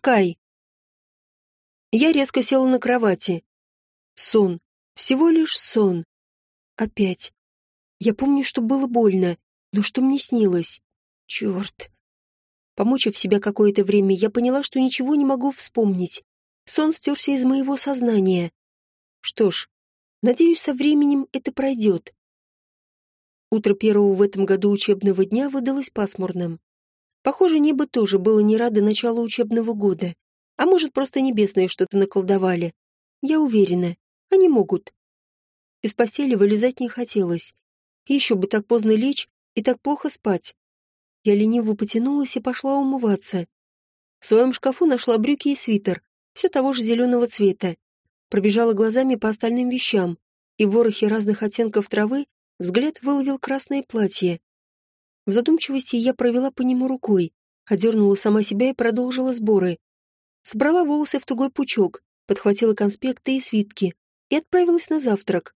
Скай!» Я резко села на кровати. Сон. Всего лишь сон. Опять. Я помню, что было больно, но что мне снилось? Черт. Помучив себя какое-то время, я поняла, что ничего не могу вспомнить. Сон стерся из моего сознания. Что ж, надеюсь, со временем это пройдет. Утро первого в этом году учебного дня выдалось пасмурным. Похоже, небо тоже было не радо началу учебного года. А может, просто небесные что-то наколдовали. Я уверена, они могут. Из постели вылезать не хотелось. Еще бы так поздно лечь и так плохо спать. Я лениво потянулась и пошла умываться. В своем шкафу нашла брюки и свитер, все того же зеленого цвета. Пробежала глазами по остальным вещам, и в ворохе разных оттенков травы взгляд выловил красное платье. В задумчивости я провела по нему рукой, одернула сама себя и продолжила сборы. Собрала волосы в тугой пучок, подхватила конспекты и свитки и отправилась на завтрак.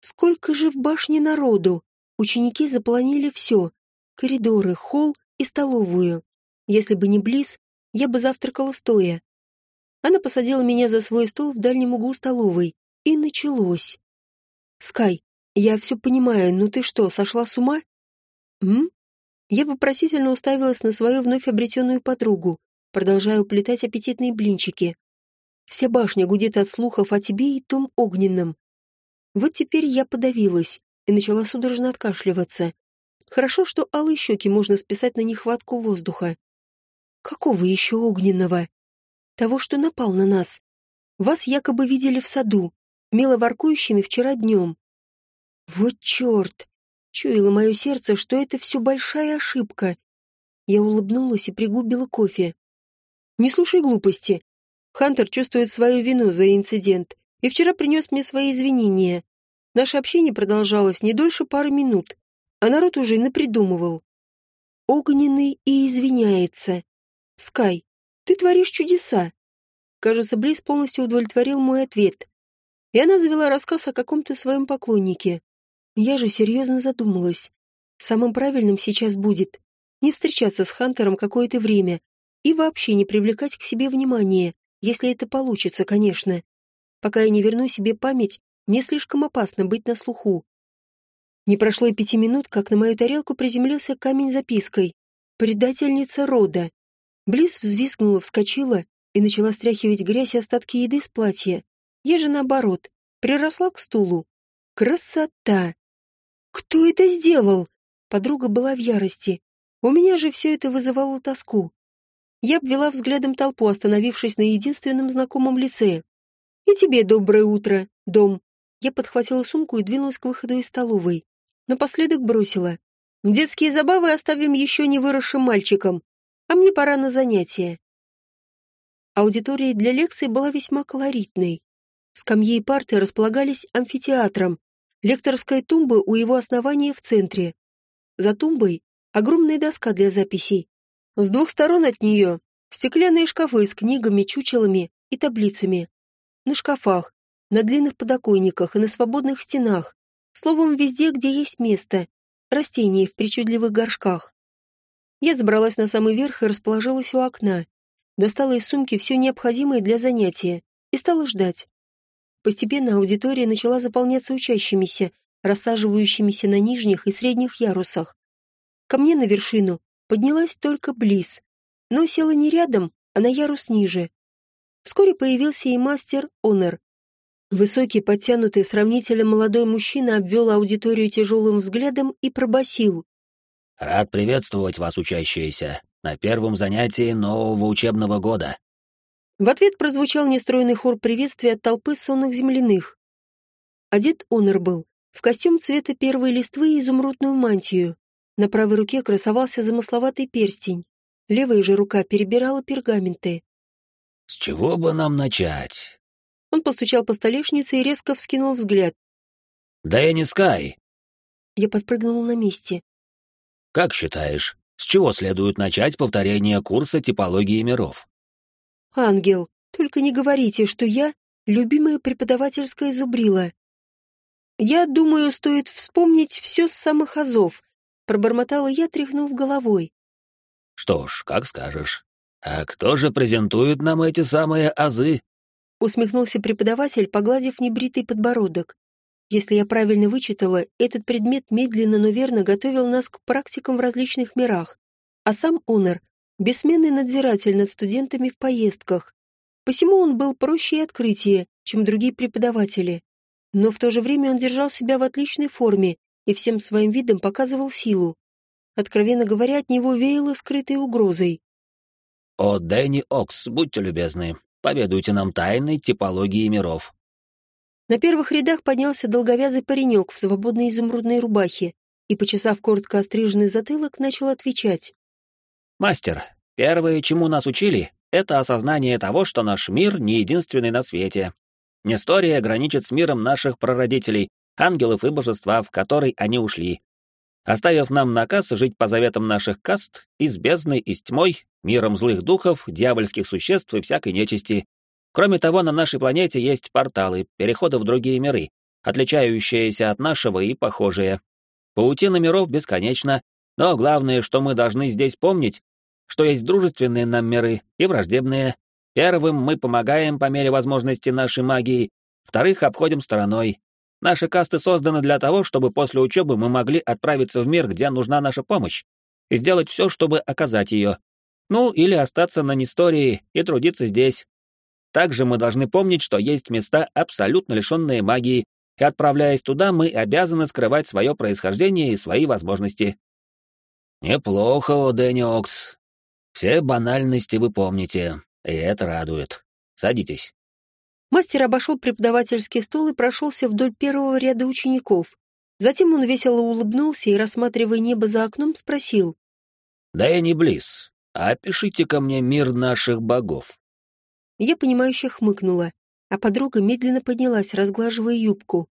Сколько же в башне народу! Ученики заполонили все — коридоры, холл и столовую. Если бы не Близ, я бы завтракала стоя. Она посадила меня за свой стол в дальнем углу столовой. И началось. «Скай, я все понимаю, но ты что, сошла с ума?» «М?» Я вопросительно уставилась на свою вновь обретенную подругу, продолжая уплетать аппетитные блинчики. Вся башня гудит от слухов о тебе и том огненном. Вот теперь я подавилась и начала судорожно откашливаться. Хорошо, что алые щеки можно списать на нехватку воздуха. Какого еще огненного? того, что напал на нас. Вас якобы видели в саду, мило воркующими вчера днем. Вот черт! Чуяло мое сердце, что это все большая ошибка. Я улыбнулась и пригубила кофе. Не слушай глупости. Хантер чувствует свою вину за инцидент и вчера принес мне свои извинения. Наше общение продолжалось не дольше пары минут, а народ уже напридумывал. Огненный и извиняется. Скай, ты творишь чудеса. Кажется, Близ полностью удовлетворил мой ответ. И она завела рассказ о каком-то своем поклоннике. Я же серьезно задумалась. Самым правильным сейчас будет не встречаться с Хантером какое-то время и вообще не привлекать к себе внимания, если это получится, конечно. Пока я не верну себе память, мне слишком опасно быть на слуху. Не прошло и пяти минут, как на мою тарелку приземлился камень запиской. «Предательница рода». Близ взвизгнула, вскочила и начала стряхивать грязь и остатки еды с платья. Я же наоборот, приросла к стулу. Красота! Кто это сделал? Подруга была в ярости. У меня же все это вызывало тоску. Я обвела взглядом толпу, остановившись на единственном знакомом лице. «И тебе доброе утро, дом!» Я подхватила сумку и двинулась к выходу из столовой. Напоследок бросила. «Детские забавы оставим еще не выросшим мальчикам а мне пора на занятия. Аудитория для лекций была весьма колоритной. Скамьи и парты располагались амфитеатром, лекторская тумба у его основания в центре. За тумбой огромная доска для записей. С двух сторон от нее стеклянные шкафы с книгами, чучелами и таблицами. На шкафах, на длинных подоконниках и на свободных стенах. Словом, везде, где есть место. Растения в причудливых горшках. Я забралась на самый верх и расположилась у окна. Достала из сумки все необходимое для занятия и стала ждать. Постепенно аудитория начала заполняться учащимися, рассаживающимися на нижних и средних ярусах. Ко мне на вершину поднялась только Близ, но села не рядом, а на ярус ниже. Вскоре появился и мастер Онер. Высокий, подтянутый, сравнительно молодой мужчина обвел аудиторию тяжелым взглядом и пробасил. Рад приветствовать вас, учащиеся, на первом занятии нового учебного года. В ответ прозвучал нестройный хор приветствия от толпы сонных земляных. Одет Онор был в костюм цвета первой листвы и изумрудную мантию. На правой руке красовался замысловатый перстень. Левая же рука перебирала пергаменты. «С чего бы нам начать?» Он постучал по столешнице и резко вскинул взгляд. «Дэнни Скай!» Я подпрыгнул на месте. Как считаешь, с чего следует начать повторение курса типологии миров? Ангел, только не говорите, что я любимая преподавательская зубрила. Я думаю, стоит вспомнить все с самых азов, пробормотала я, тряхнув головой. Что ж, как скажешь. «А кто же презентует нам эти самые азы?» Усмехнулся преподаватель, погладив небритый подбородок. Если я правильно вычитала, этот предмет медленно, но верно готовил нас к практикам в различных мирах, а сам Онор — бессменный надзиратель над студентами в поездках. Посему он был проще и открытие, чем другие преподаватели. Но в то же время он держал себя в отличной форме и всем своим видом показывал силу. Откровенно говоря, от него веяло скрытой угрозой. «О, Дэнни Окс, будьте любезны, поведайте нам тайны типологии миров». На первых рядах поднялся долговязый паренек в свободной изумрудной рубахе и, почесав коротко остриженный затылок, начал отвечать. «Мастер, первое, чему нас учили, это осознание того, что наш мир не единственный на свете. Нестория граничит с миром наших прародителей, ангелов и божества, в который они ушли оставив нам наказ жить по заветам наших каст и с бездной и с тьмой, миром злых духов, дьявольских существ и всякой нечисти. Кроме того, на нашей планете есть порталы, переходы в другие миры, отличающиеся от нашего и похожие. Паутина миров бесконечна, но главное, что мы должны здесь помнить, что есть дружественные нам миры и враждебные. Первым мы помогаем по мере возможности нашей магии, вторых обходим стороной, Наши касты созданы для того, чтобы после учебы мы могли отправиться в мир, где нужна наша помощь, и сделать все, чтобы оказать ее. Ну, или остаться на Нестории и трудиться здесь. Также мы должны помнить, что есть места, абсолютно лишенные магии, и отправляясь туда, мы обязаны скрывать свое происхождение и свои возможности. Неплохо, Дэнни. Все банальности вы помните, и это радует. Садитесь. Мастер обошел преподавательский стол и прошелся вдоль первого ряда учеников. Затем он весело улыбнулся и, рассматривая небо за окном, спросил. «Да я не Близ, а опишите ко мне мир наших богов». Я, понимающе хмыкнула, а подруга медленно поднялась, разглаживая юбку.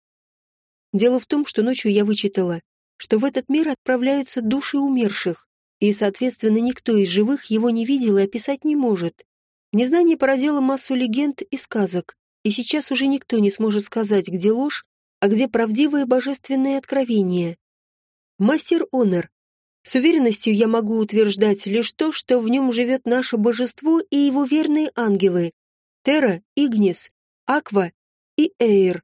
Дело в том, что ночью я вычитала, что в этот мир отправляются души умерших, и, соответственно, никто из живых его не видел и описать не может. Незнание породило массу легенд и сказок, и сейчас уже никто не сможет сказать, где ложь, а где правдивые божественные откровения. Мастер Онор. С уверенностью я могу утверждать лишь то, что в нем живет наше божество и его верные ангелы. Терра, Игнис, Аква и Эйр,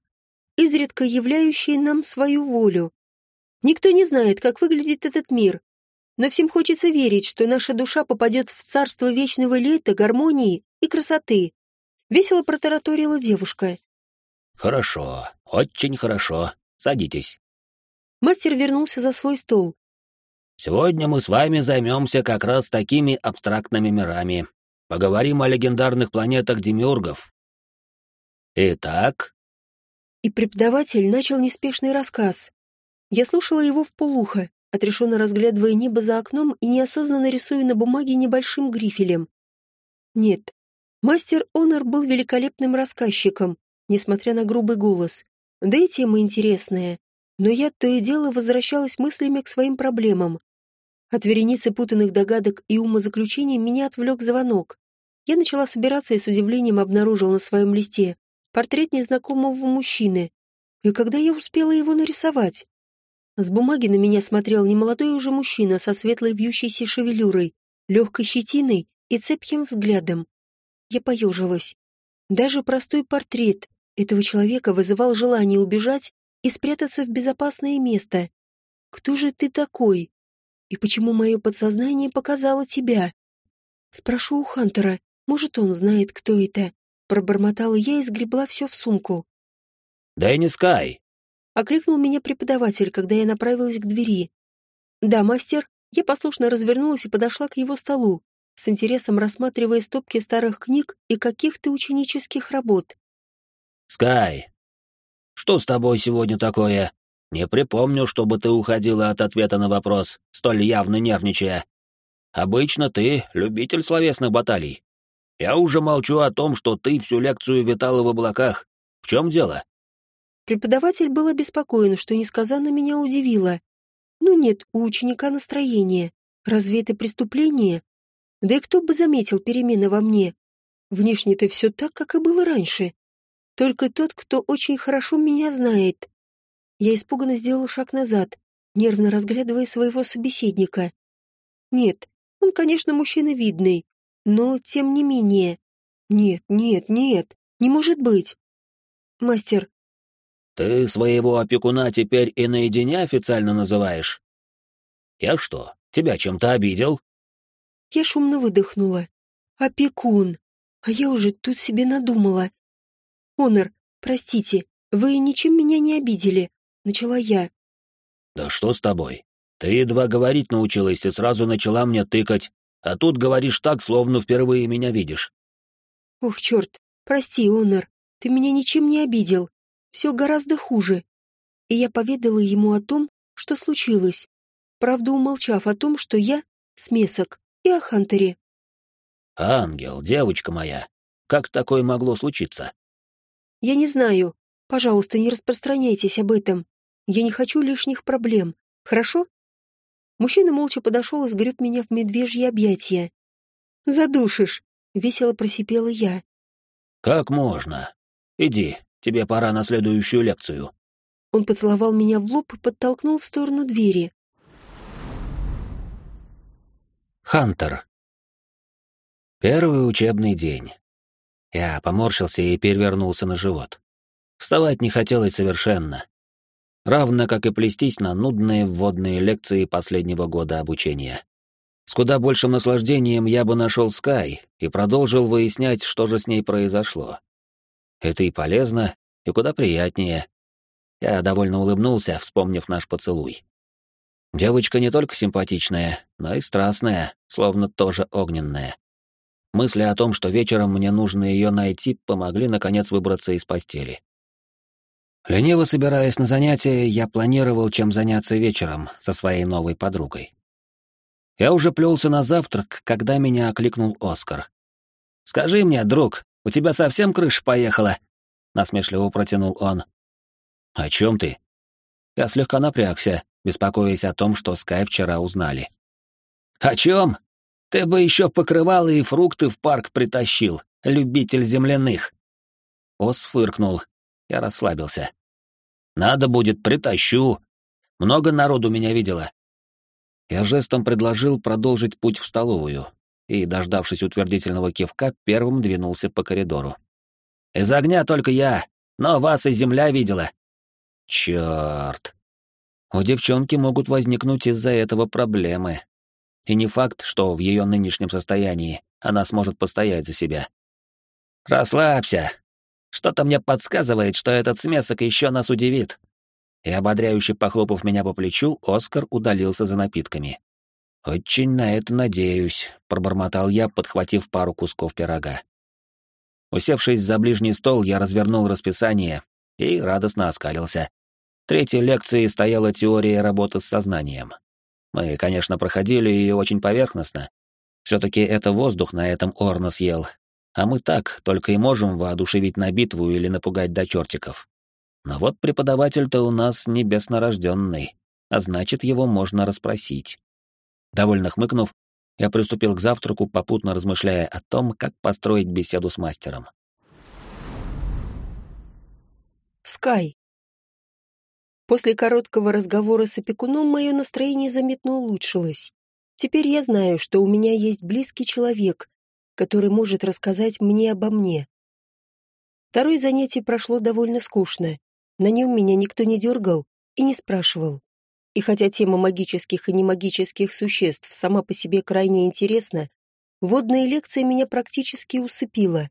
изредка являющие нам свою волю. Никто не знает, как выглядит этот мир, но всем хочется верить, что наша душа попадет в царство вечного лета, гармонии и красоты. Весело протараторила девушка. «Хорошо, очень хорошо. Садитесь». Мастер вернулся за свой стол. «Сегодня мы с вами займемся как раз такими абстрактными мирами. Поговорим о легендарных планетах демиургов. Итак...» И преподаватель начал неспешный рассказ. Я слушала его в полухо, отрешенно разглядывая небо за окном и неосознанно рисуя на бумаге небольшим грифелем. Нет, Мастер Онор был великолепным рассказчиком, несмотря на грубый голос. Да и тема интересная. Но я то и дело возвращалась мыслями к своим проблемам. От вереницы путанных догадок и умозаключений меня отвлек звонок. Я начала собираться и с удивлением обнаружила на своем листе портрет незнакомого мужчины. И когда я успела его нарисовать? С бумаги на меня смотрел немолодой уже мужчина со светлой вьющейся шевелюрой, легкой щетиной и цепким взглядом. Я поежилась. Даже простой портрет этого человека вызывал желание убежать и спрятаться в безопасное место. Кто же ты такой? И почему мое подсознание показало тебя? Спрошу у Хантера, может, он знает, кто это. Пробормотала я и сгребла все в сумку. «Дэнни Скай!» — окликнул меня преподаватель, когда я направилась к двери. «Да, мастер». Я послушно развернулась и подошла к его столу, с интересом рассматривая стопки старых книг и каких-то ученических работ. «Скай, что с тобой сегодня такое? Не припомню, чтобы ты уходила от ответа на вопрос, столь явно нервничая. Обычно ты любитель словесных баталий. Я уже молчу о том, что ты всю лекцию витала в облаках. В чем дело?» Преподаватель был обеспокоен, что несказанно меня удивило. Ну нет у ученика настроения. Разве это преступление? Да и кто бы заметил перемены во мне? Внешне-то все так, как и было раньше. Только тот, кто очень хорошо меня знает. Я испуганно сделала шаг назад, нервно разглядывая своего собеседника. Нет, он, конечно, мужчина видный, но тем не менее... Нет, нет, нет, не может быть. Мастер. Ты своего опекуна теперь и наедине официально называешь? Я что, тебя чем-то обидел? Я шумно выдохнула. Опекун. А я уже тут себе надумала. Онор, простите, вы ничем меня не обидели, начала я. Да что с тобой? Ты едва говорить научилась и сразу начала мне тыкать, а тут говоришь так, словно впервые меня видишь. Ох, черт, прости, Онор, ты меня ничем не обидел. Все гораздо хуже. И я поведала ему о том, что случилось, правда умолчав о том, что я смесок, и о Хантере. «Ангел, девочка моя, как такое могло случиться?» «Я не знаю. Пожалуйста, не распространяйтесь об этом. Я не хочу лишних проблем. Хорошо?» Мужчина молча подошел и сгреб меня в медвежьи объятия. «Задушишь!» — весело просипела я. «Как можно? Иди, тебе пора на следующую лекцию». Он поцеловал меня в лоб и подтолкнул в сторону двери. Хантер. Первый учебный день. Я поморщился и перевернулся на живот. Вставать не хотелось совершенно. Равно как и плестись на нудные вводные лекции последнего года обучения. С куда большим наслаждением я бы нашел Скай и продолжил выяснять, что же с ней произошло. Это и полезно, и куда приятнее. Я довольно улыбнулся, вспомнив наш поцелуй. Девочка не только симпатичная, но и страстная, словно тоже огненная. Мысли о том, что вечером мне нужно ее найти, помогли наконец выбраться из постели. Лениво собираясь на занятия, я планировал, чем заняться вечером со своей новой подругой. Я уже плелся на завтрак, когда меня окликнул Оскар. «Скажи мне, друг, у тебя совсем крыша поехала?» — насмешливо протянул он. «О чем ты?» Я слегка напрягся, беспокоясь о том, что Скай вчера узнали. «О чем? Ты бы еще покрывал и фрукты в парк притащил, любитель земляных!» Ос фыркнул. Я расслабился. «Надо будет, притащу. Много народу меня видело». Я жестом предложил продолжить путь в столовую и, дождавшись утвердительного кивка, первым двинулся по коридору. «Из огня только я, но вас и земля видела». «Черт!» у девчонки могут возникнуть из-за этого проблемы. И не факт, что в ее нынешнем состоянии она сможет постоять за себя. «Расслабься. Что-то мне подсказывает, что этот смесок еще нас удивит». И ободряюще похлопав меня по плечу, Оскар удалился за напитками. «Очень на это надеюсь», — пробормотал я, подхватив пару кусков пирога. Усевшись за ближний стол, я развернул расписание и радостно оскалился. Третьей лекцией стояла теория работы с сознанием. Мы, конечно, проходили ее очень поверхностно. Все-таки это воздух на этом Орна съел, а мы так только и можем воодушевить на битву или напугать до чертиков. Но вот преподаватель-то у нас небеснорожденный, а значит, его можно расспросить. Довольно хмыкнув, я приступил к завтраку, попутно размышляя о том, как построить беседу с мастером. Скай. После короткого разговора с опекуном мое настроение заметно улучшилось. Теперь я знаю, что у меня есть близкий человек, который может рассказать мне обо мне. Второе занятие прошло довольно скучно. На нем меня никто не дергал и не спрашивал. И хотя тема магических и немагических существ сама по себе крайне интересна, водная лекция меня практически усыпила.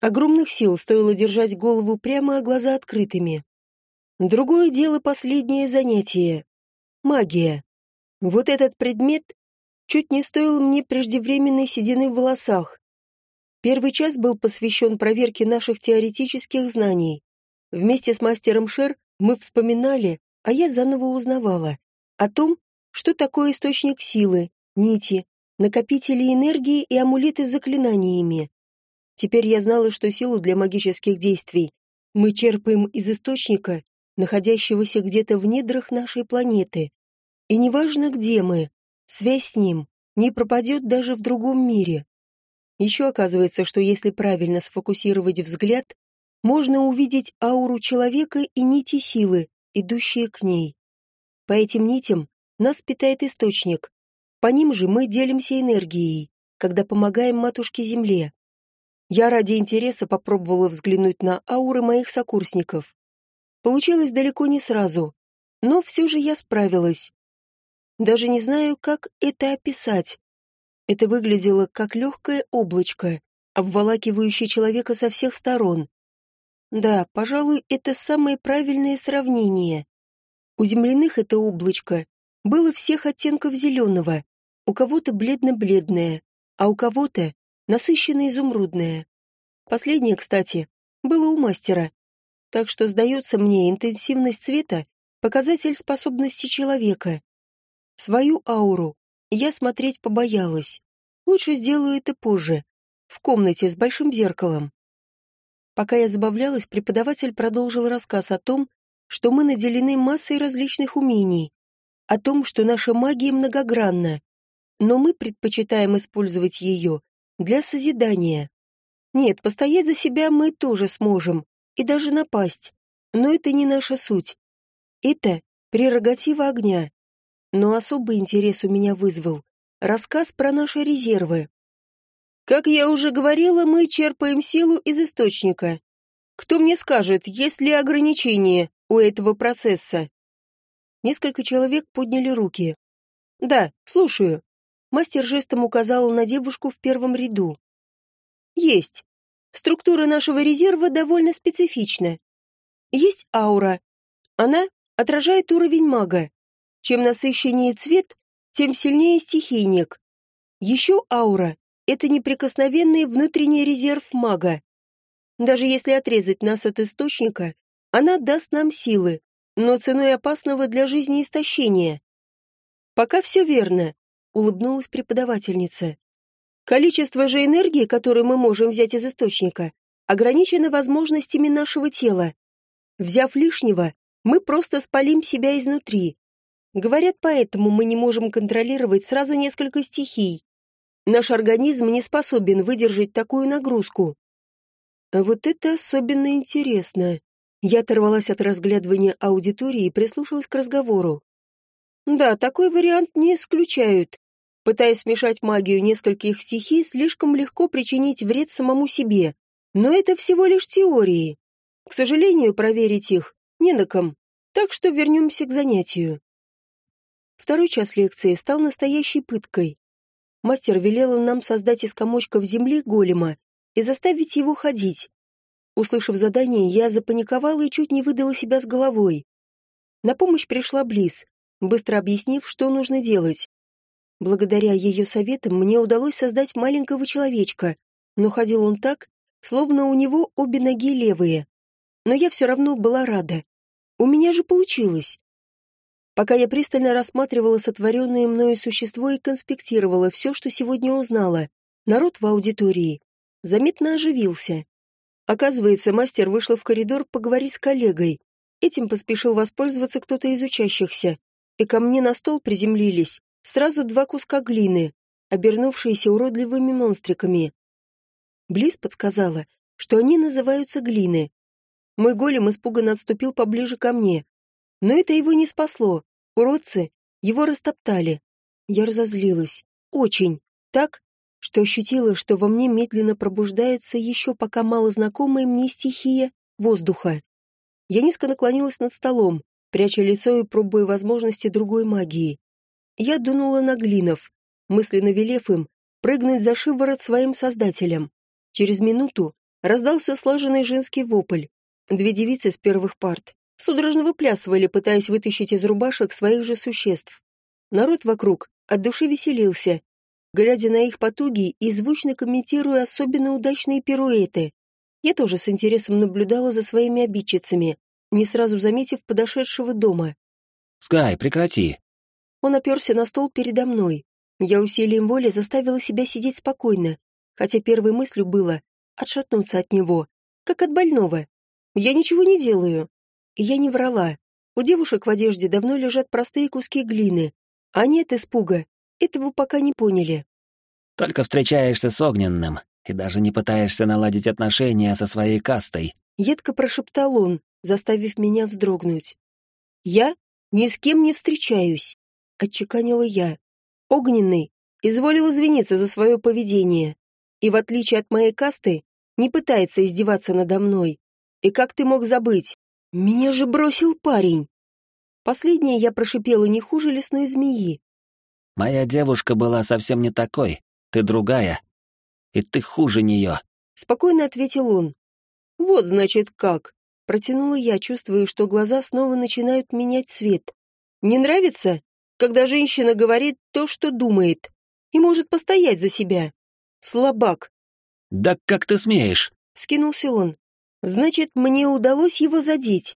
Огромных сил стоило держать голову прямо, а глаза открытыми. Другое дело последнее занятие. Магия. Вот этот предмет чуть не стоил мне преждевременной седины в волосах. Первый час был посвящен проверке наших теоретических знаний. Вместе с мастером Шер мы вспоминали, а я заново узнавала, о том, что такое источник силы, нити, накопители энергии и амулеты с заклинаниями. Теперь я знала, что силу для магических действий мы черпаем из источника находящегося где-то в недрах нашей планеты. И неважно, где мы, связь с ним не пропадет даже в другом мире. Еще оказывается, что если правильно сфокусировать взгляд, можно увидеть ауру человека и нити силы, идущие к ней. По этим нитям нас питает источник. По ним же мы делимся энергией. когда помогаем матушке-земле. Я ради интереса попробовала взглянуть на ауры моих сокурсников. Получилось далеко не сразу, но все же я справилась. Даже не знаю, как это описать. Это выглядело как легкое облачко, обволакивающее человека со всех сторон. Да, пожалуй, это самое правильное сравнение. У земляных это облачко было всех оттенков зеленого, у кого-то бледно-бледное, а у кого-то насыщенно-изумрудное. Последнее, кстати, было у мастера, так что, сдается мне, интенсивность цвета — показатель способности человека. Свою ауру я смотреть побоялась. Лучше сделаю это позже, в комнате с большим зеркалом. Пока я забавлялась, преподаватель продолжил рассказ о том, что мы наделены массой различных умений, о том, что наша магия многогранна, но мы предпочитаем использовать ее для созидания. Нет, постоять за себя мы тоже сможем, и даже напасть, но это не наша суть. Это прерогатива огня. Но особый интерес у меня вызвал рассказ про наши резервы. Как я уже говорила, мы черпаем силу из источника. Кто мне скажет, есть ли ограничения у этого процесса? Несколько человек подняли руки. Да, слушаю. Мастер жестом указал на девушку в первом ряду. Есть. Структура нашего резерва довольно специфична. Есть аура. Она отражает уровень мага. Чем насыщеннее цвет, тем сильнее стихийник. Еще аура это неприкосновенный внутренний резерв мага. Даже если отрезать нас от источника, она даст нам силы, но ценой опасного для жизни истощения. Пока все верно, улыбнулась преподавательница. Количество же энергии, которое мы можем взять из источника, ограничено возможностями нашего тела. Взяв лишнего, мы просто спалим себя изнутри. Говорят, поэтому мы не можем контролировать сразу несколько стихий. Наш организм не способен выдержать такую нагрузку. А вот это особенно интересно. Я оторвалась от разглядывания аудитории и прислушалась к разговору. Да, такой вариант не исключают. Пытаясь смешать магию нескольких стихий, слишком легко причинить вред самому себе. Но это всего лишь теории. К сожалению, проверить их не на ком. Так что вернемся к занятию. Второй час лекции стал настоящей пыткой мастер велел нам создать из комочков земли голема и заставить его ходить. Услышав задание, я запаниковала и чуть не выдала себя с головой. На помощь пришла Близ, быстро объяснив, что нужно делать. Благодаря ее советам мне удалось создать маленького человечка, но ходил он так, словно у него обе ноги левые. Но я все равно была рада. У меня же получилось. Пока я пристально рассматривала сотворенное мною существо и конспектировала все, что сегодня узнала, народ в аудитории заметно оживился. Оказывается, мастер вышла в коридор поговорить с коллегой. Этим поспешил воспользоваться кто-то из учащихся, и ко мне на стол приземлились сразу два куска глины, обернувшиеся уродливыми монстриками. Близ подсказала, что они называются глины. Мой голем испуганно отступил поближе ко мне, но это его не спасло. Уродцы его растоптали. Я разозлилась. Очень. Так, что ощутила, что во мне медленно пробуждается еще пока мало знакомая мне стихия воздуха. Я низко наклонилась над столом, пряча лицо и пробуя возможности другой магии. Я дунула на глинов, мысленно велев им прыгнуть за шиворот своим создателям. Через минуту раздался слаженный женский вопль. Две девицы с первых парт судорожно выплясывали, пытаясь вытащить из рубашек своих же существ. Народ вокруг от души веселился, глядя на их потуги и звучно комментируя особенно удачные пируэты. Я тоже с интересом наблюдала за своими обидчицами, не сразу заметив подошедшего дома. «Скай, прекрати!» Он оперся на стол передо мной. Я усилием воли заставила себя сидеть спокойно, хотя первой мыслью было отшатнуться от него, как от больного. Я ничего не делаю. И я не врала. У девушек в одежде давно лежат простые куски глины. А нет испуга. Этого пока не поняли. Только встречаешься с огненным и даже не пытаешься наладить отношения со своей кастой. Едко прошептал он, заставив меня вздрогнуть. Я ни с кем не встречаюсь, отчеканила я. Огненный — изволил извиниться за свое поведение. И в отличие от моей касты, не пытается издеваться надо мной. И как ты мог забыть? Меня же бросил парень. Последнее я прошипела не хуже лесной змеи. Моя девушка была совсем не такой, ты другая. И ты хуже нее. Спокойно ответил он. Вот, значит, как. Протянула я, чувствуя, что глаза снова начинают менять цвет. Не нравится, когда женщина говорит то, что думает, и может постоять за себя? Слабак. Да как ты смеешь? Вскинулся он. Значит, мне удалось его задеть.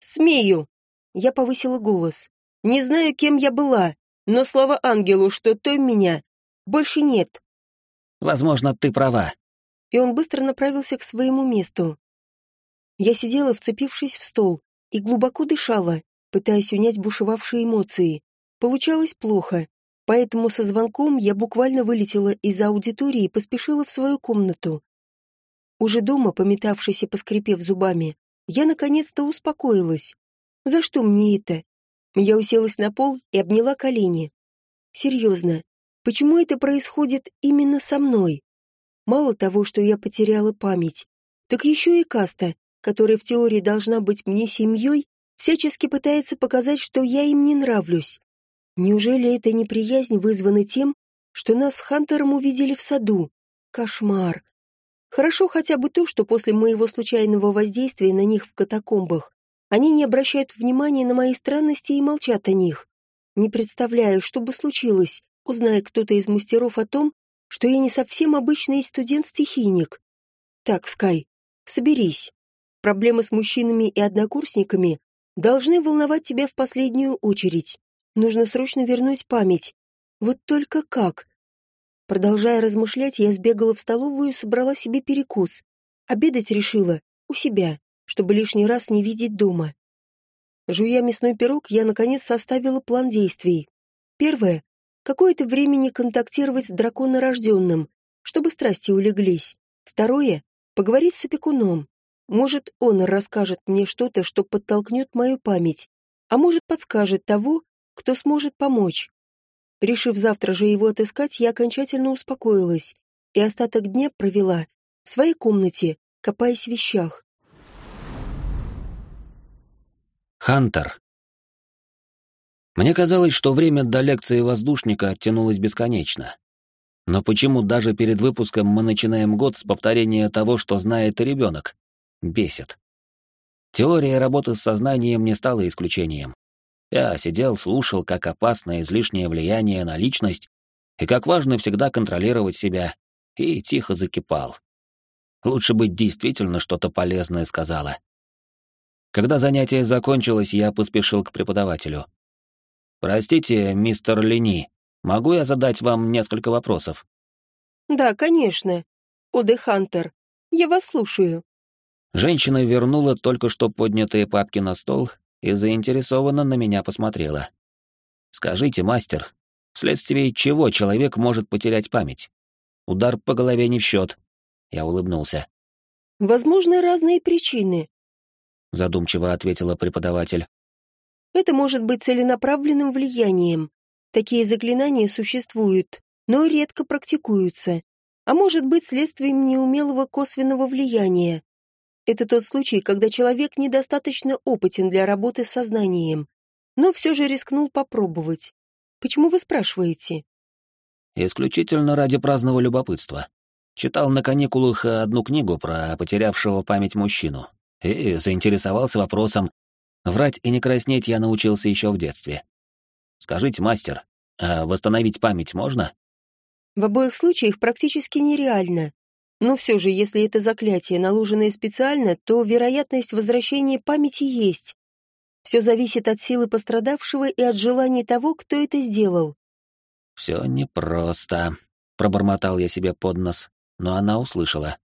Смею. Я повысила голос. Не знаю, кем я была, но слава ангелу, что той меня больше нет. Возможно, ты права. И он быстро направился к своему месту. Я сидела, вцепившись в стол, и глубоко дышала, пытаясь унять бушевавшие эмоции. Получалось плохо, поэтому со звонком я буквально вылетела из аудитории и поспешила в свою комнату. Уже дома, пометавшись и поскрипев зубами, я наконец-то успокоилась. За что мне это? Я уселась на пол и обняла колени. Серьезно, почему это происходит именно со мной? Мало того, что я потеряла память, так еще и каста, которая в теории должна быть мне семьей, всячески пытается показать, что я им не нравлюсь. Неужели эта неприязнь вызвана тем, что нас с Хантером увидели в саду? Кошмар. Хорошо хотя бы то, что после моего случайного воздействия на них в катакомбах они не обращают внимания на мои странности и молчат о них. Не представляю, что бы случилось, узная кто-то из мастеров о том, что я не совсем обычный студент-стихийник. Так, Скай, соберись. Проблемы с мужчинами и однокурсниками должны волновать тебя в последнюю очередь. Нужно срочно вернуть память. Вот только как? Продолжая размышлять, я сбегала в столовую и собрала себе перекус. Обедать решила у себя, чтобы лишний раз не видеть дома. Жуя мясной пирог, я, наконец, составила план действий. Первое — какое-то время не контактировать с драконорожденным, чтобы страсти улеглись. Второе — поговорить с опекуном. Может, он расскажет мне что-то, что подтолкнет мою память, а может, подскажет того, кто сможет помочь. Решив завтра же его отыскать, я окончательно успокоилась и остаток дня провела в своей комнате, копаясь в вещах. Хантер. Мне казалось, что время до лекции воздушника оттянулось бесконечно. Но почему даже перед выпуском мы начинаем год с повторения того, что знает и ребенок? бесит. Теория работы с сознанием не стала исключением. Я сидел, слушал, как опасно излишнее влияние на личность и как важно всегда контролировать себя, и тихо закипал. Лучше быть действительно что-то полезное сказала. Когда занятие закончилось, я поспешил к преподавателю. «Простите, мистер Лени, могу я задать вам несколько вопросов?» «Да, конечно. Оде Хантер, я вас слушаю». Женщина вернула только что поднятые папки на стол и заинтересованно на меня посмотрела. «Скажите, мастер, вследствие чего человек может потерять память? Удар по голове не в счет». Я улыбнулся. «Возможны разные причины», — задумчиво ответила преподаватель. «Это может быть целенаправленным влиянием. Такие заклинания существуют, но редко практикуются. А может быть следствием неумелого косвенного влияния, это тот случай, когда человек недостаточно опытен для работы с сознанием, но все же рискнул попробовать. Почему вы спрашиваете? Исключительно ради праздного любопытства. Читал на каникулах одну книгу про потерявшего память мужчину и заинтересовался вопросом. Врать и не краснеть я научился еще в детстве. Скажите, мастер, а восстановить память можно? В обоих случаях практически нереально. Но все же, если это заклятие, наложенное специально, то вероятность возвращения памяти есть. Все зависит от силы пострадавшего и от желания того, кто это сделал. «Все непросто», — пробормотал я себе под нос, но она услышала.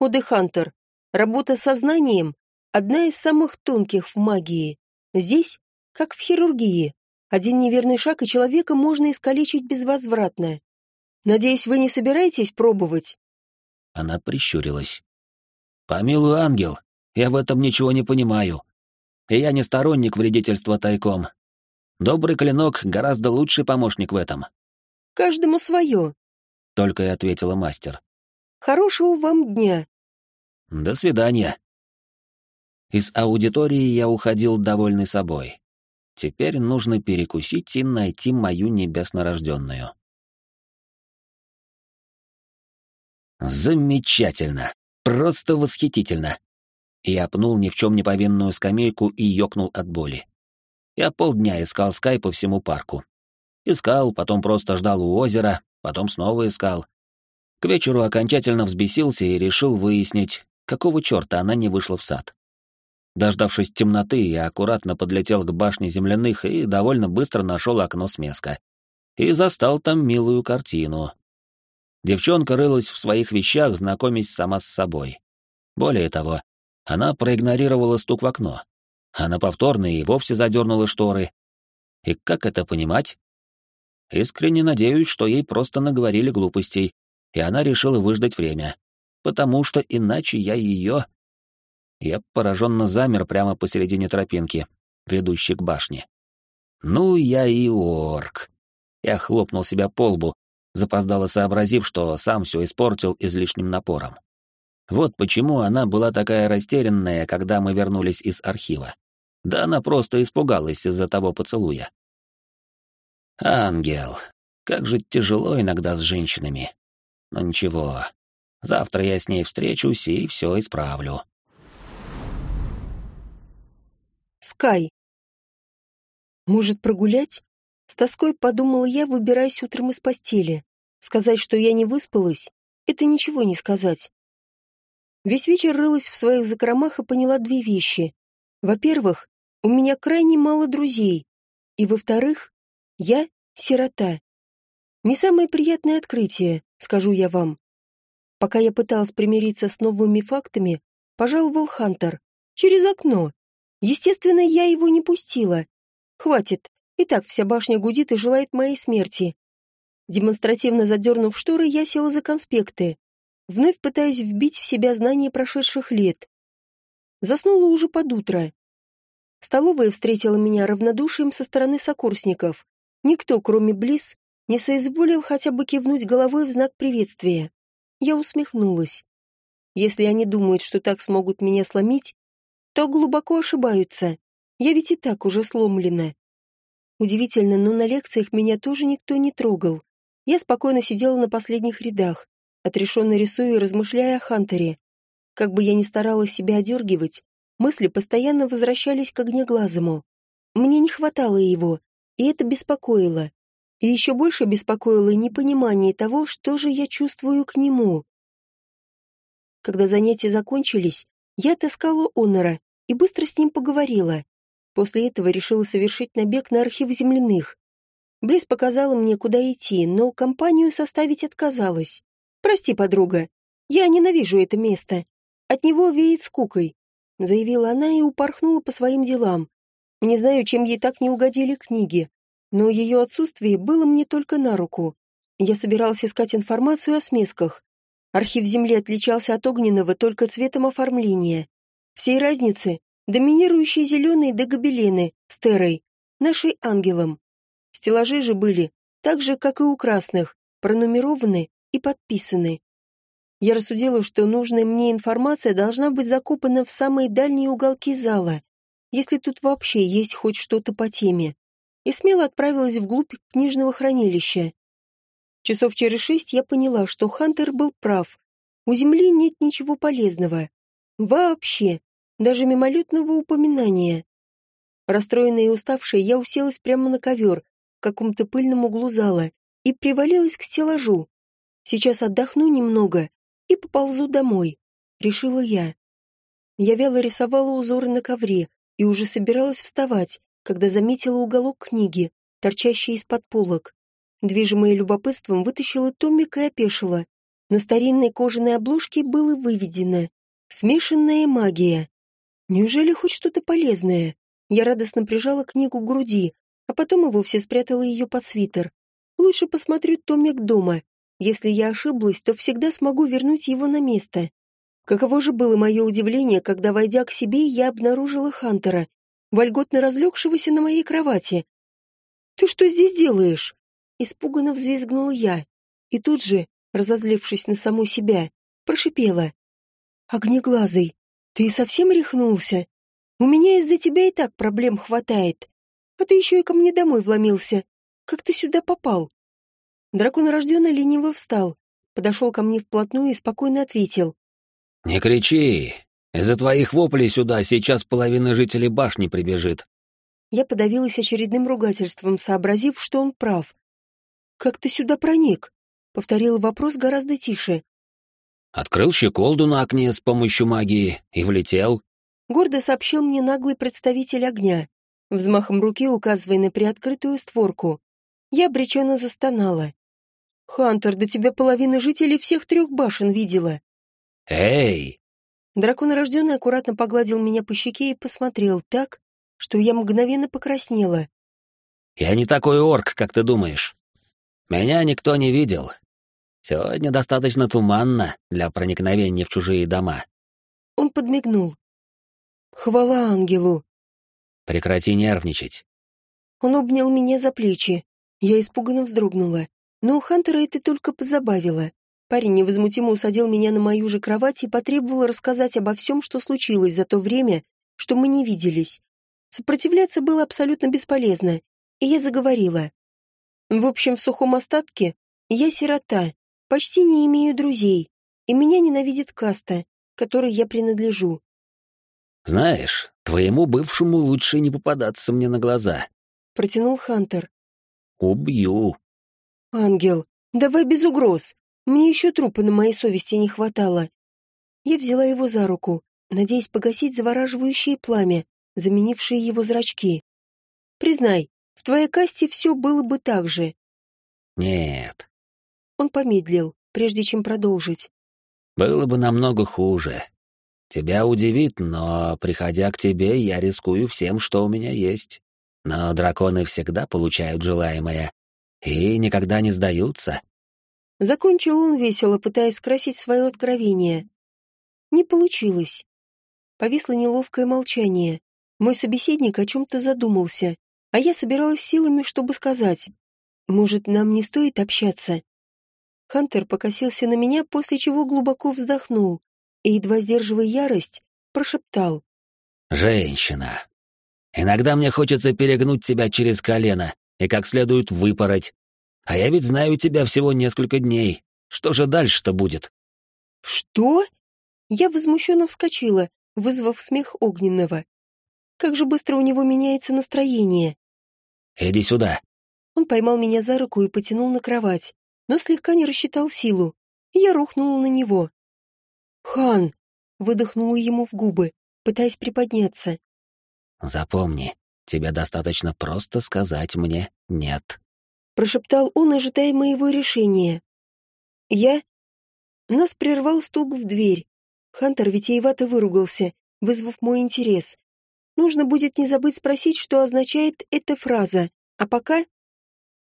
«Оде Хантер, работа с сознанием — одна из самых тонких в магии. Здесь, как в хирургии, один неверный шаг, и человека можно искалечить безвозвратно. Надеюсь, вы не собираетесь пробовать?» Она прищурилась. «Помилуй, ангел, я в этом ничего не понимаю. И я не сторонник вредительства тайком. Добрый клинок гораздо лучший помощник в этом». Каждому свое. Только и ответила мастер. Хорошего вам дня. До свидания. Из аудитории я уходил довольный собой. Теперь нужно перекусить и найти мою небеснорожденную. Замечательно. Просто восхитительно. Я пнул ни в чем не повинную скамейку и ёкнул от боли. Я полдня искал Скай по всему парку. Искал, потом просто ждал у озера, потом снова искал. К вечеру окончательно взбесился и решил выяснить, какого черта она не вышла в сад. Дождавшись темноты, я аккуратно подлетел к башне земляных и довольно быстро нашел окно смеска. И застал там милую картину. Девчонка рылась в своих вещах, знакомясь сама с собой. Более того, она проигнорировала стук в окно, а на повторный и вовсе задернула шторы. И как это понимать? Искренне надеюсь, что ей просто наговорили глупостей, и она решила выждать время, потому что иначе я ее... Я пораженно замер прямо посередине тропинки, ведущей к башне. Ну, я и орк. Я хлопнул себя по лбу, запоздало сообразив, что сам все испортил излишним напором. Вот почему она была такая растерянная, когда мы вернулись из архива. Да она просто испугалась из-за того поцелуя. Ангел, как же тяжело иногда с женщинами. Но ничего, завтра я с ней встречусь и все исправлю. Скай. Может, прогулять? С тоской подумала я, выбираясь утром из постели. Сказать, что я не выспалась, это ничего не сказать. Весь вечер рылась в своих закромах и поняла две вещи. Во-первых, у меня крайне мало друзей. И во-вторых, я сирота. Не самое приятное открытие, скажу я вам. Пока я пыталась примириться с новыми фактами, пожаловал Хантер. Через окно. Естественно, я его не пустила. Хватит. И так вся башня гудит и желает моей смерти. Демонстративно задернув шторы, я села за конспекты, вновь пытаясь вбить в себя знания прошедших лет. Заснула уже под утро. Столовая встретила меня равнодушием со стороны сокурсников. Никто, кроме Близ, не соизволил хотя бы кивнуть головой в знак приветствия. Я усмехнулась. Если они думают, что так смогут меня сломить, то глубоко ошибаются. Я ведь и так уже сломлена. Удивительно, но на лекциях меня тоже никто не трогал. Я спокойно сидела на последних рядах, отрешенно рисуя и размышляя о Хантере. Как бы я ни старалась себя одергивать, мысли постоянно возвращались к огнеглазому. Мне не хватало его, и это беспокоило. И еще больше беспокоило непонимание того, что же я чувствую к нему. Когда занятия закончились, я отыскала Онора и быстро с ним поговорила. После этого решила совершить набег на архив земляных. Близ показала мне, куда идти, но компанию составить отказалась. «Прости, подруга, я ненавижу это место. От него веет скукой», — заявила она и упорхнула по своим делам. Не знаю, чем ей так не угодили книги, но ее отсутствие было мне только на руку. Я собиралась искать информацию о смесках. Архив Земли отличался от огненного только цветом оформления. Всей разницы — доминирующие зеленые до гобелены с терой, нашей ангелом. Стеллажи же были, так же, как и у красных, пронумерованы и подписаны. Я рассудила, что нужная мне информация должна быть закопана в самые дальние уголки зала, если тут вообще есть хоть что-то по теме, и смело отправилась вглубь книжного хранилища. Часов через шесть я поняла, что Хантер был прав. У Земли нет ничего полезного. Вообще, даже мимолетного упоминания. Расстроенная и уставшая, я уселась прямо на ковер, в каком-то пыльном углу зала и привалилась к стеллажу. Сейчас отдохну немного и поползу домой, решила я. Я вяло рисовала узоры на ковре и уже собиралась вставать, когда заметила уголок книги, торчащий из-под полок. Движимая любопытством вытащила томик и опешила. На старинной кожаной обложке было выведено «Смешанная магия». Неужели хоть что-то полезное? Я радостно прижала книгу к груди, а потом и вовсе спрятала ее под свитер. Лучше посмотрю томик дома. Если я ошиблась, то всегда смогу вернуть его на место. Каково же было мое удивление, когда, войдя к себе, я обнаружила Хантера, вольготно разлегшегося на моей кровати. «Ты что здесь делаешь?» Испуганно взвизгнула я. И тут же, разозлившись на саму себя, прошипела. «Огнеглазый, ты совсем рехнулся? У меня из-за тебя и так проблем хватает. А ты еще и ко мне домой вломился. Как ты сюда попал?» Дракон рожденный лениво встал, подошел ко мне вплотную и спокойно ответил. «Не кричи. Из-за твоих воплей сюда сейчас половина жителей башни прибежит». Я подавилась очередным ругательством, сообразив, что он прав. «Как ты сюда проник?» — повторил вопрос гораздо тише. «Открыл щеколду на окне с помощью магии и влетел», — гордо сообщил мне наглый представитель огня, взмахом руки указывая на приоткрытую створку. Я обреченно застонала. «Хантер, до тебя половина жителей всех трех башен видела». «Эй!» Дракон рожденный аккуратно погладил меня по щеке и посмотрел так, что я мгновенно покраснела. «Я не такой орк, как ты думаешь. Меня никто не видел. Сегодня достаточно туманно для проникновения в чужие дома». Он подмигнул. «Хвала ангелу!» «Прекрати нервничать». Он обнял меня за плечи. Я испуганно вздрогнула. Но у Хантера это только позабавило. Парень невозмутимо усадил меня на мою же кровать и потребовал рассказать обо всем, что случилось за то время, что мы не виделись. Сопротивляться было абсолютно бесполезно, и я заговорила. В общем, в сухом остатке я сирота, почти не имею друзей, и меня ненавидит каста, которой я принадлежу. «Знаешь, твоему бывшему лучше не попадаться мне на глаза», — протянул Хантер. «Убью», «Ангел, давай без угроз. Мне еще трупа на моей совести не хватало». Я взяла его за руку, надеясь погасить завораживающее пламя, заменившее его зрачки. «Признай, в твоей касте все было бы так же». «Нет». Он помедлил, прежде чем продолжить. «Было бы намного хуже. Тебя удивит, но, приходя к тебе, я рискую всем, что у меня есть. Но драконы всегда получают желаемое, и никогда не сдаются. Закончил он весело, пытаясь скрасить свое откровение. Не получилось. Повисло неловкое молчание. Мой собеседник о чем-то задумался, а я собиралась силами, чтобы сказать. Может, нам не стоит общаться? Хантер покосился на меня, после чего глубоко вздохнул и, едва сдерживая ярость, прошептал. «Женщина, иногда мне хочется перегнуть тебя через колено и как следует выпороть. А я ведь знаю тебя всего несколько дней. Что же дальше-то будет?» «Что?» Я возмущенно вскочила, вызвав смех Огненного. «Как же быстро у него меняется настроение!» «Иди сюда!» Он поймал меня за руку и потянул на кровать, но слегка не рассчитал силу, и я рухнула на него. «Хан!» — выдохнула ему в губы, пытаясь приподняться. «Запомни, Тебе достаточно просто сказать мне «нет». Прошептал он, ожидая моего решения. Я... Нас прервал стук в дверь. Хантер витиевато выругался, вызвав мой интерес. Нужно будет не забыть спросить, что означает эта фраза. А пока...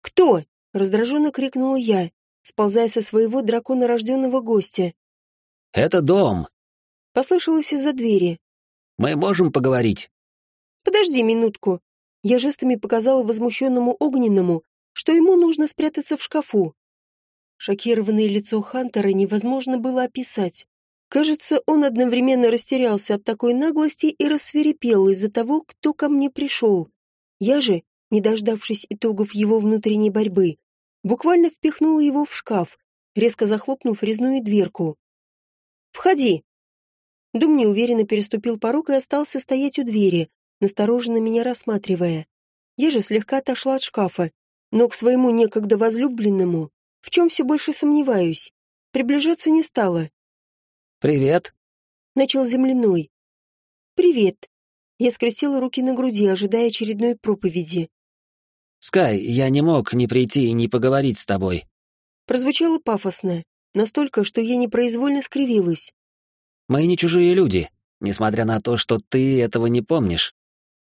«Кто?» — раздраженно крикнула я, сползая со своего драконорожденного гостя. «Это дом!» — послышалось из-за двери. «Мы можем поговорить?» Подожди минутку. Я жестами показала возмущенному огненному, что ему нужно спрятаться в шкафу. Шокированное лицо Хантера невозможно было описать. Кажется, он одновременно растерялся от такой наглости и рассверепел из-за того, кто ко мне пришел. Я же, не дождавшись итогов его внутренней борьбы, буквально впихнула его в шкаф, резко захлопнув резную дверку. «Входи!» Дум неуверенно переступил порог и остался стоять у двери, настороженно меня рассматривая. Я же слегка отошла от шкафа, но к своему некогда возлюбленному, в чем все больше сомневаюсь, приближаться не стала. «Привет», — начал земляной. «Привет». Я скрестила руки на груди, ожидая очередной проповеди. «Скай, я не мог не прийти и не поговорить с тобой». Прозвучало пафосно, настолько, что я непроизвольно скривилась. «Мы не чужие люди, несмотря на то, что ты этого не помнишь.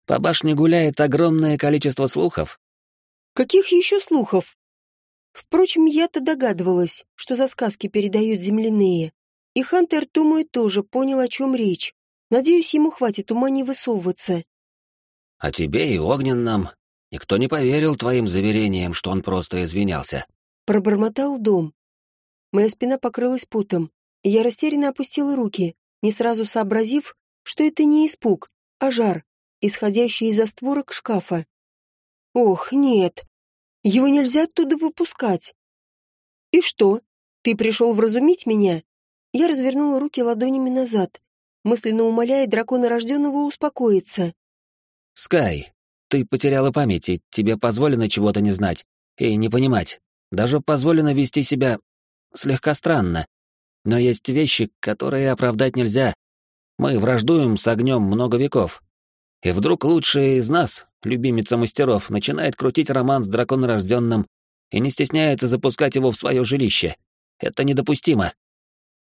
По башне гуляет огромное количество слухов. Каких еще слухов? Впрочем, я-то догадывалась, что за сказки передают земляные. И Хантер, думаю, тоже понял, о чем речь. Надеюсь, ему хватит ума не высовываться. О тебе и огненном. Никто не поверил твоим заверениям, что он просто извинялся. Пробормотал дом. Моя спина покрылась путом, и я растерянно опустила руки, не сразу сообразив, что это не испуг, а жар, исходящий из-за створок шкафа. Ох, нет. Его нельзя оттуда выпускать. И что? Ты пришел вразумить меня? Я развернула руки ладонями назад, мысленно умоляя дракона рожденного успокоиться. Скай, ты потеряла память, и тебе позволено чего-то не знать и не понимать. Даже позволено вести себя слегка странно. Но есть вещи, которые оправдать нельзя. Мы враждуем с огнем много веков. И вдруг лучшая из нас, любимица мастеров, начинает крутить роман с драконорожденным и не стесняется запускать его в свое жилище. Это недопустимо.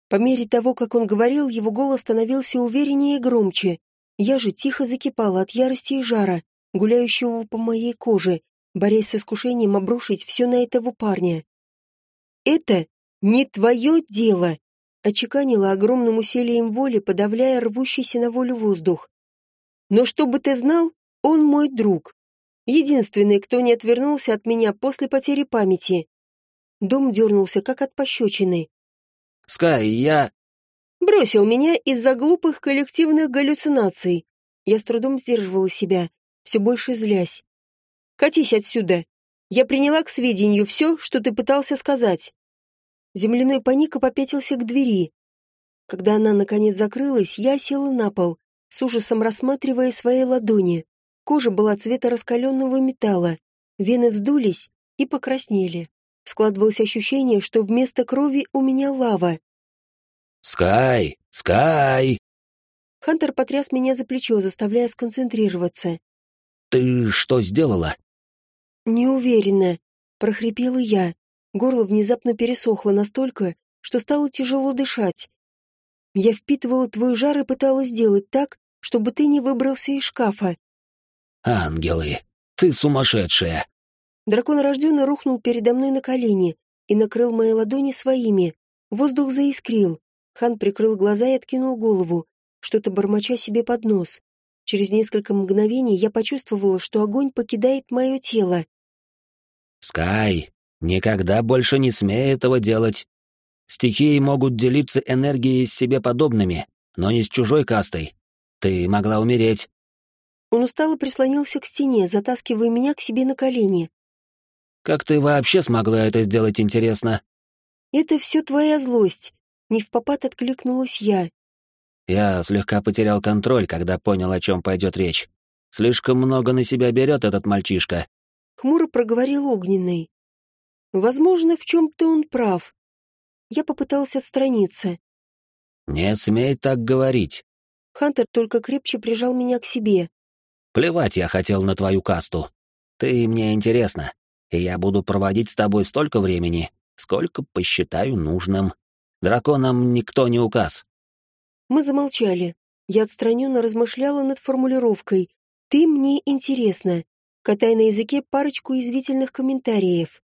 По мере того, как он говорил, его голос становился увереннее и громче. Я же тихо закипала от ярости и жара, гуляющего по моей коже, борясь с искушением обрушить все на этого парня. «Это не твое дело!» — очеканила огромным усилием воли, подавляя рвущийся на волю воздух. «Но чтобы ты знал, он мой друг. Единственный, кто не отвернулся от меня после потери памяти». Дом дернулся, как от пощечины. «Скай, я...» Бросил меня из-за глупых коллективных галлюцинаций. Я с трудом сдерживала себя, все больше злясь. «Катись отсюда! Я приняла к сведению все, что ты пытался сказать». Земляной паника попятился к двери. Когда она, наконец, закрылась, я села на пол, с ужасом рассматривая свои ладони. Кожа была цвета раскаленного металла, вены вздулись и покраснели. Складывалось ощущение, что вместо крови у меня лава. «Скай! Скай!» Хантер потряс меня за плечо, заставляя сконцентрироваться. «Ты что сделала?» «Не уверена», — прохрипела я. Горло внезапно пересохло настолько, что стало тяжело дышать. Я впитывала твой жар и пыталась сделать так, чтобы ты не выбрался из шкафа. «Ангелы, ты сумасшедшая!» Дракон рожденный рухнул передо мной на колени и накрыл мои ладони своими. Воздух заискрил. Хан прикрыл глаза и откинул голову, что-то бормоча себе под нос. Через несколько мгновений я почувствовала, что огонь покидает мое тело. «Скай, никогда больше не смей этого делать. Стихии могут делиться энергией с себе подобными, но не с чужой кастой. Ты могла умереть». Он устало прислонился к стене, затаскивая меня к себе на колени. Как ты вообще смогла это сделать, интересно? Это все твоя злость. Не в попад откликнулась я. Я слегка потерял контроль, когда понял, о чем пойдет речь. Слишком много на себя берет этот мальчишка. Хмуро проговорил Огненный. Возможно, в чем-то он прав. Я попытался отстраниться. Не смей так говорить. Хантер только крепче прижал меня к себе. Плевать я хотел на твою касту. Ты мне интересна и я буду проводить с тобой столько времени, сколько посчитаю нужным. Драконам никто не указ. Мы замолчали. Я отстраненно размышляла над формулировкой «Ты мне интересна», катая на языке парочку извительных комментариев.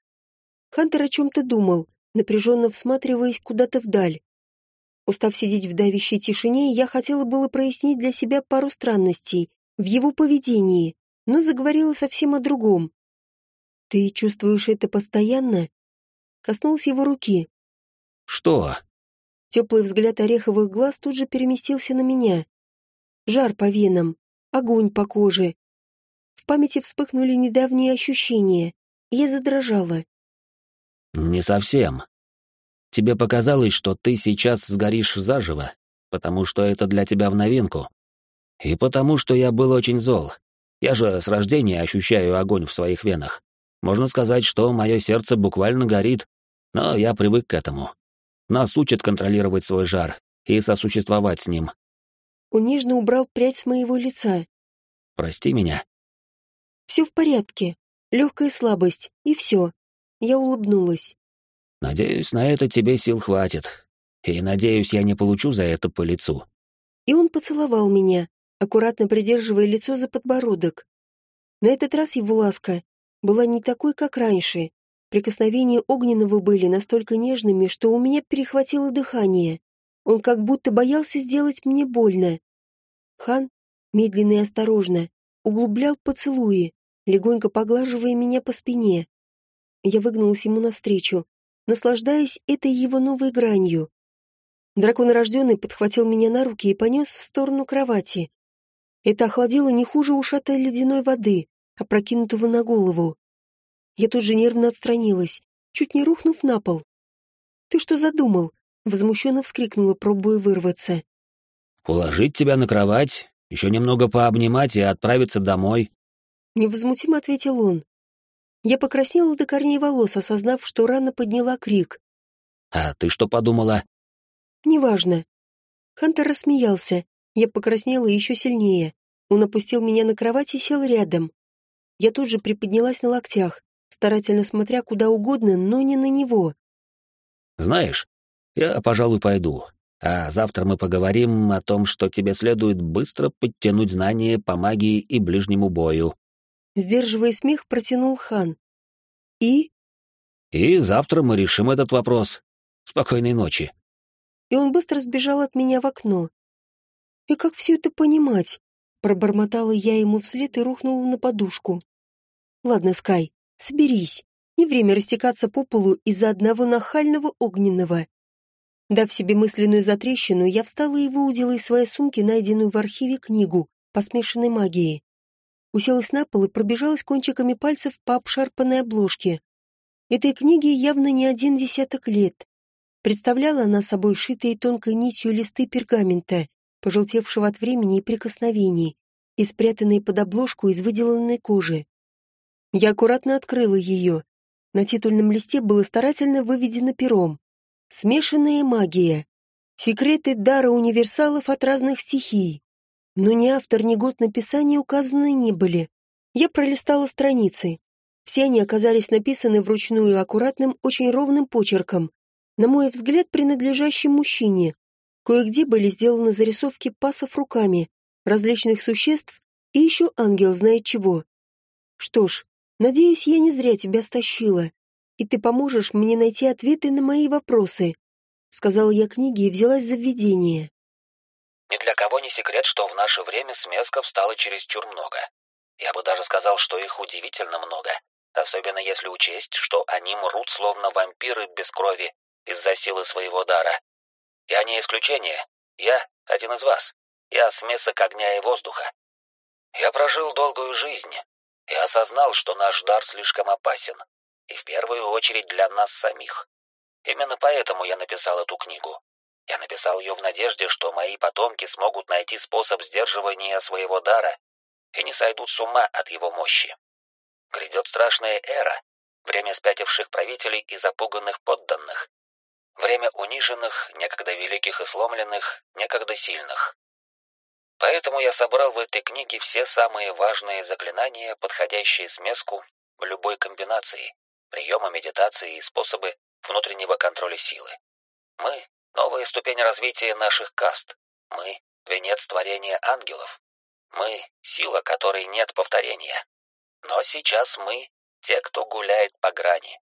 Хантер о чем-то думал, напряженно всматриваясь куда-то вдаль. Устав сидеть в давящей тишине, я хотела было прояснить для себя пару странностей в его поведении, но заговорила совсем о другом. «Ты чувствуешь это постоянно?» Коснулся его руки. «Что?» Теплый взгляд ореховых глаз тут же переместился на меня. Жар по венам, огонь по коже. В памяти вспыхнули недавние ощущения, я задрожала. «Не совсем. Тебе показалось, что ты сейчас сгоришь заживо, потому что это для тебя в новинку. И потому что я был очень зол. Я же с рождения ощущаю огонь в своих венах. Можно сказать, что мое сердце буквально горит, но я привык к этому. Нас учат контролировать свой жар и сосуществовать с ним. Он нежно убрал прядь с моего лица. Прости меня. Все в порядке. Легкая слабость, и все. Я улыбнулась. Надеюсь, на это тебе сил хватит. И надеюсь, я не получу за это по лицу. И он поцеловал меня, аккуратно придерживая лицо за подбородок. На этот раз его ласка была не такой, как раньше. Прикосновения огненного были настолько нежными, что у меня перехватило дыхание. Он как будто боялся сделать мне больно. Хан, медленно и осторожно, углублял поцелуи, легонько поглаживая меня по спине. Я выгнулась ему навстречу, наслаждаясь этой его новой гранью. Дракон рожденный подхватил меня на руки и понес в сторону кровати. Это охладило не хуже ушатой ледяной воды, опрокинутого на голову. Я тут же нервно отстранилась, чуть не рухнув на пол. «Ты что задумал?» — возмущенно вскрикнула, пробуя вырваться. «Уложить тебя на кровать, еще немного пообнимать и отправиться домой», — невозмутимо ответил он. Я покраснела до корней волос, осознав, что рано подняла крик. «А ты что подумала?» «Неважно». Хантер рассмеялся. Я покраснела еще сильнее. Он опустил меня на кровать и сел рядом. Я тут же приподнялась на локтях, старательно смотря куда угодно, но не на него. «Знаешь, я, пожалуй, пойду. А завтра мы поговорим о том, что тебе следует быстро подтянуть знания по магии и ближнему бою». Сдерживая смех, протянул хан. «И?» «И завтра мы решим этот вопрос. Спокойной ночи». И он быстро сбежал от меня в окно. «И как все это понимать?» Пробормотала я ему вслед и рухнула на подушку. «Ладно, Скай, соберись. Не время растекаться по полу из-за одного нахального огненного». Дав себе мысленную затрещину, я встала и выудила из своей сумки найденную в архиве книгу по смешанной магии. Уселась на пол и пробежалась кончиками пальцев по обшарпанной обложке. Этой книге явно не один десяток лет. Представляла она собой шитые тонкой нитью листы пергамента, пожелтевшего от времени и прикосновений, и спрятанные под обложку из выделанной кожи. Я аккуратно открыла ее. На титульном листе было старательно выведено пером. Смешанная магия. Секреты дара универсалов от разных стихий. Но ни автор, ни год написания указаны не были. Я пролистала страницы. Все они оказались написаны вручную аккуратным, очень ровным почерком, на мой взгляд, принадлежащим мужчине. Кое-где были сделаны зарисовки пасов руками, различных существ и еще ангел знает чего. Что ж, надеюсь, я не зря тебя стащила, и ты поможешь мне найти ответы на мои вопросы, сказала я книге и взялась за введение. Ни для кого не секрет, что в наше время смесков стало чересчур много. Я бы даже сказал, что их удивительно много, особенно если учесть, что они мрут словно вампиры без крови из-за силы своего дара. Я не исключение. Я один из вас. Я смесок огня и воздуха. Я прожил долгую жизнь и осознал, что наш дар слишком опасен. И в первую очередь для нас самих. Именно поэтому я написал эту книгу. Я написал ее в надежде, что мои потомки смогут найти способ сдерживания своего дара и не сойдут с ума от его мощи. Грядет страшная эра, время спятивших правителей и запуганных подданных. Время униженных, некогда великих и сломленных, некогда сильных. Поэтому я собрал в этой книге все самые важные заклинания, подходящие смеску любой комбинации, приемы медитации и способы внутреннего контроля силы. Мы — новая ступень развития наших каст. Мы — венец творения ангелов. Мы — сила, которой нет повторения. Но сейчас мы — те, кто гуляет по грани.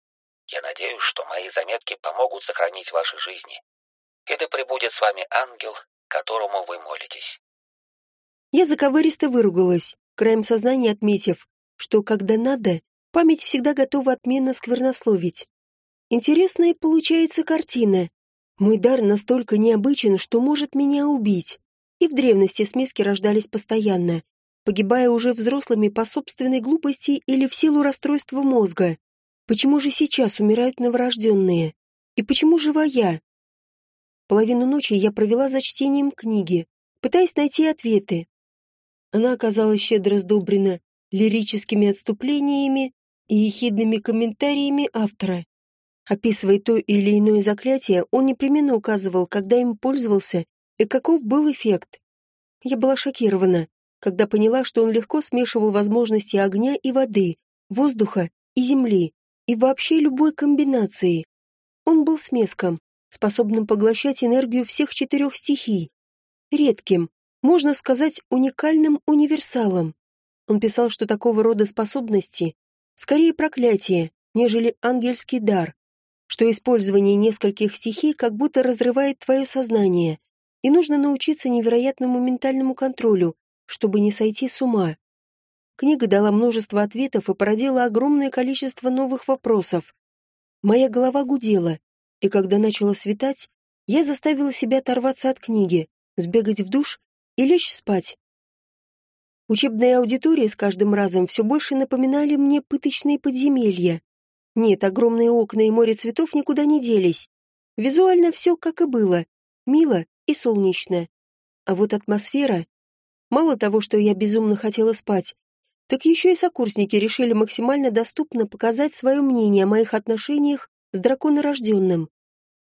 Я надеюсь, что мои заметки помогут сохранить ваши жизни. И да пребудет с вами ангел, которому вы молитесь. Я заковыристо выругалась, краем сознания отметив, что, когда надо, память всегда готова отменно сквернословить. Интересная получается картина. Мой дар настолько необычен, что может меня убить. И в древности смески рождались постоянно, погибая уже взрослыми по собственной глупости или в силу расстройства мозга. Почему же сейчас умирают новорожденные? И почему жива я? Половину ночи я провела за чтением книги, пытаясь найти ответы. Она оказалась щедро сдобрена лирическими отступлениями и ехидными комментариями автора. Описывая то или иное заклятие, он непременно указывал, когда им пользовался и каков был эффект. Я была шокирована, когда поняла, что он легко смешивал возможности огня и воды, воздуха и земли и вообще любой комбинации. Он был смеском, способным поглощать энергию всех четырех стихий. Редким, можно сказать, уникальным универсалом. Он писал, что такого рода способности скорее проклятие, нежели ангельский дар, что использование нескольких стихий как будто разрывает твое сознание, и нужно научиться невероятному ментальному контролю, чтобы не сойти с ума. Книга дала множество ответов и породила огромное количество новых вопросов. Моя голова гудела, и когда начало светать, я заставила себя оторваться от книги, сбегать в душ и лечь спать. Учебные аудитории с каждым разом все больше напоминали мне пыточные подземелья. Нет, огромные окна и море цветов никуда не делись. Визуально все как и было, мило и солнечно. А вот атмосфера... Мало того, что я безумно хотела спать, так еще и сокурсники решили максимально доступно показать свое мнение о моих отношениях с драконорожденным.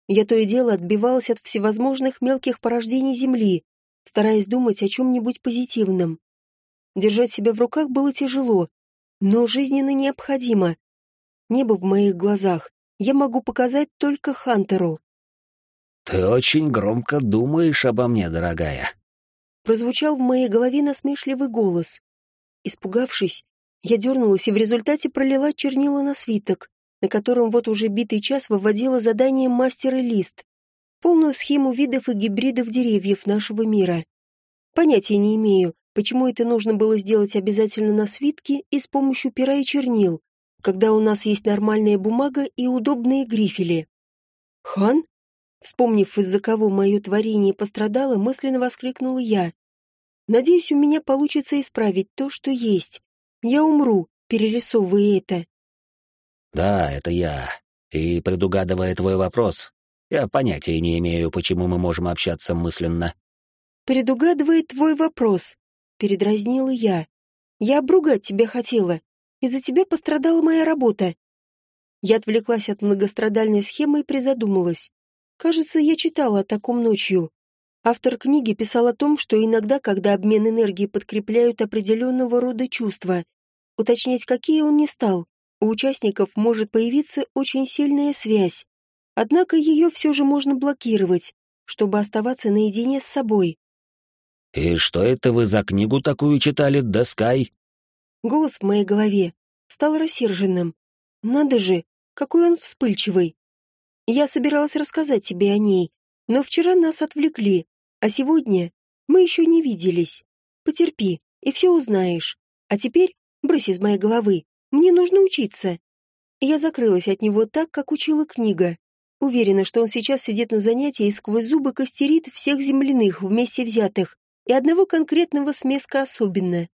Я то и дело отбивалась от всевозможных мелких порождений Земли, стараясь думать о чем-нибудь позитивном. Держать себя в руках было тяжело, но жизненно необходимо. Небо в моих глазах я могу показать только Хантеру. «Ты очень громко думаешь обо мне, дорогая», прозвучал в моей голове насмешливый голос. Испугавшись, я дернулась и в результате пролила чернила на свиток, на котором вот уже битый час выводила задание мастера лист, полную схему видов и гибридов деревьев нашего мира. Понятия не имею, почему это нужно было сделать обязательно на свитке и с помощью пера и чернил, когда у нас есть нормальная бумага и удобные грифели. «Хан?» Вспомнив, из-за кого мое творение пострадало, мысленно воскликнула я. «Надеюсь, у меня получится исправить то, что есть. Я умру, перерисовывая это. Да, это я. И предугадывая твой вопрос, я понятия не имею, почему мы можем общаться мысленно. Предугадывая твой вопрос, передразнила я. Я обругать тебя хотела. Из-за тебя пострадала моя работа. Я отвлеклась от многострадальной схемы и призадумалась. Кажется, я читала о таком ночью. Автор книги писал о том, что иногда, когда обмен энергией подкрепляют определенного рода чувства, уточнять, какие он не стал, у участников может появиться очень сильная связь. Однако ее все же можно блокировать, чтобы оставаться наедине с собой. «И что это вы за книгу такую читали, Дескай?» Голос в моей голове стал рассерженным. «Надо же, какой он вспыльчивый!» Я собиралась рассказать тебе о ней, но вчера нас отвлекли, а сегодня мы еще не виделись. Потерпи, и все узнаешь. А теперь брысь из моей головы. Мне нужно учиться. Я закрылась от него так, как учила книга. Уверена, что он сейчас сидит на занятии и сквозь зубы костерит всех земляных вместе взятых, и одного конкретного смеска особенно.